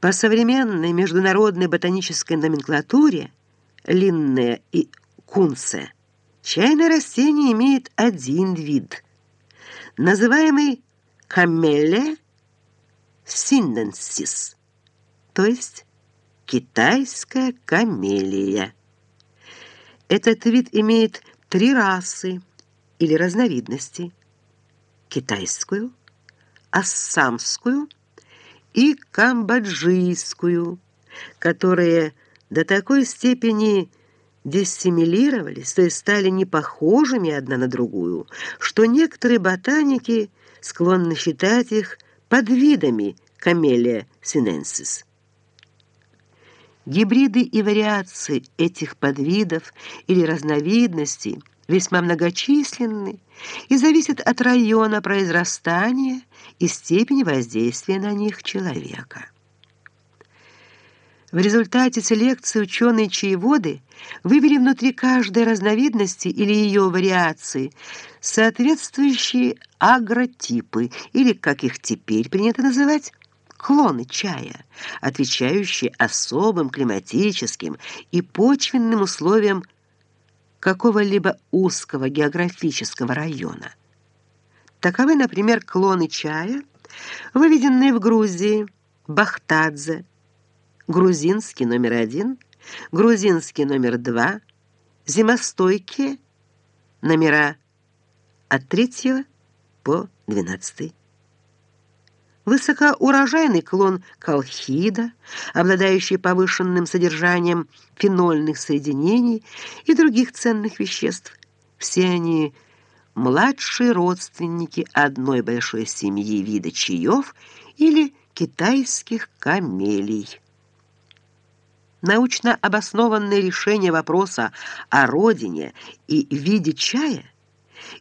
По современной международной ботанической номенклатуре Линне и Кунце чайное растение имеет один вид, называемый камелия синенсис, то есть китайская камелия. Этот вид имеет три расы или разновидности: китайскую, ассамскую и камбоджийскую, которые до такой степени диссимилировались, то есть стали не похожими одна на другую, что некоторые ботаники склонны считать их подвидами Камелия синенсис. Гибриды и вариации этих подвидов или разновидностей весьма многочисленны и зависят от района произрастания и степени воздействия на них человека. В результате селекции ученые-чаеводы вывели внутри каждой разновидности или ее вариации соответствующие агротипы, или, как их теперь принято называть, клоны чая, отвечающие особым климатическим и почвенным условиям какого-либо узкого географического района. Таковы, например, клоны чая, выведенные в Грузии, Бахтадзе, грузинский номер один, грузинский номер два, зимостойкие номера от третьего по двенадцатый. Высокоурожайный клон колхида, обладающий повышенным содержанием фенольных соединений и других ценных веществ. Все они младшие родственники одной большой семьи вида чаев или китайских камелий. Научно обоснованное решение вопроса о родине и виде чая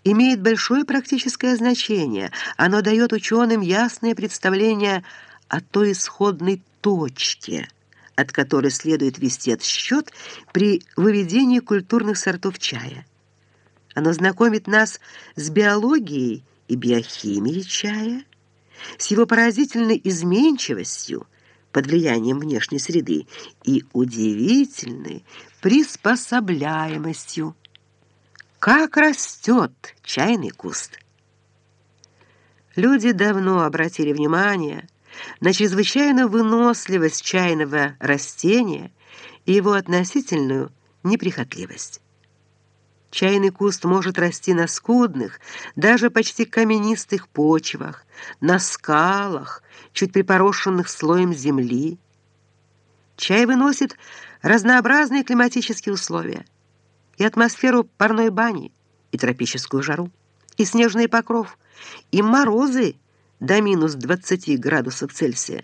имеет большое практическое значение. Оно дает ученым ясное представление о той исходной точке, от которой следует вести отсчет при выведении культурных сортов чая. Оно знакомит нас с биологией и биохимией чая, с его поразительной изменчивостью, под влиянием внешней среды и удивительной приспособляемостью. Как растет чайный куст! Люди давно обратили внимание на чрезвычайную выносливость чайного растения и его относительную неприхотливость. Чайный куст может расти на скудных, даже почти каменистых почвах, на скалах, чуть припорошенных слоем земли. Чай выносит разнообразные климатические условия: и атмосферу парной бани, и тропическую жару, и снежный покров, и морозы до минус 20 градусов Цельсия,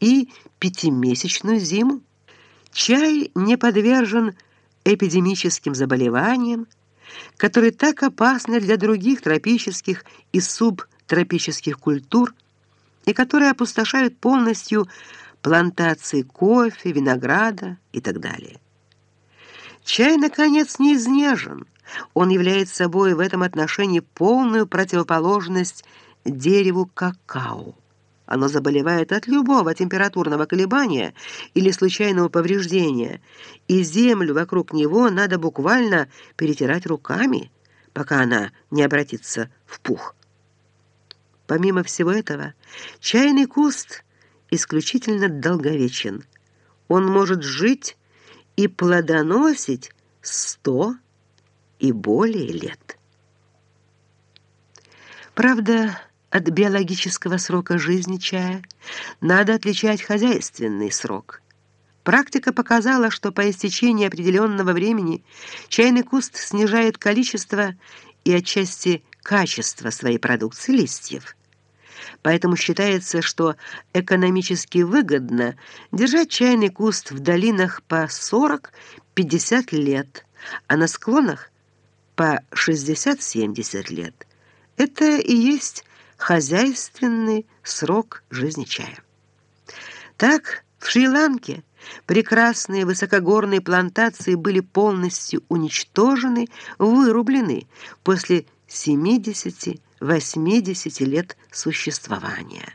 и пятимесячную зиму. Чай не подвержен эпидемическим заболеваниям, которые так опасны для других тропических и субтропических культур и которые опустошают полностью плантации кофе, винограда и так далее. Чай наконец не изнежен. Он является собой в этом отношении полную противоположность дереву какао. Оно заболевает от любого температурного колебания или случайного повреждения, и землю вокруг него надо буквально перетирать руками, пока она не обратится в пух. Помимо всего этого, чайный куст исключительно долговечен. Он может жить и плодоносить сто и более лет. Правда, от биологического срока жизни чая надо отличать хозяйственный срок. Практика показала, что по истечении определенного времени чайный куст снижает количество и отчасти качество своей продукции листьев. Поэтому считается, что экономически выгодно держать чайный куст в долинах по 40-50 лет, а на склонах по 60-70 лет. Это и есть хозяйственный срок жизни чая. Так, в Шри-Ланке прекрасные высокогорные плантации были полностью уничтожены, вырублены после 70-80 лет существования.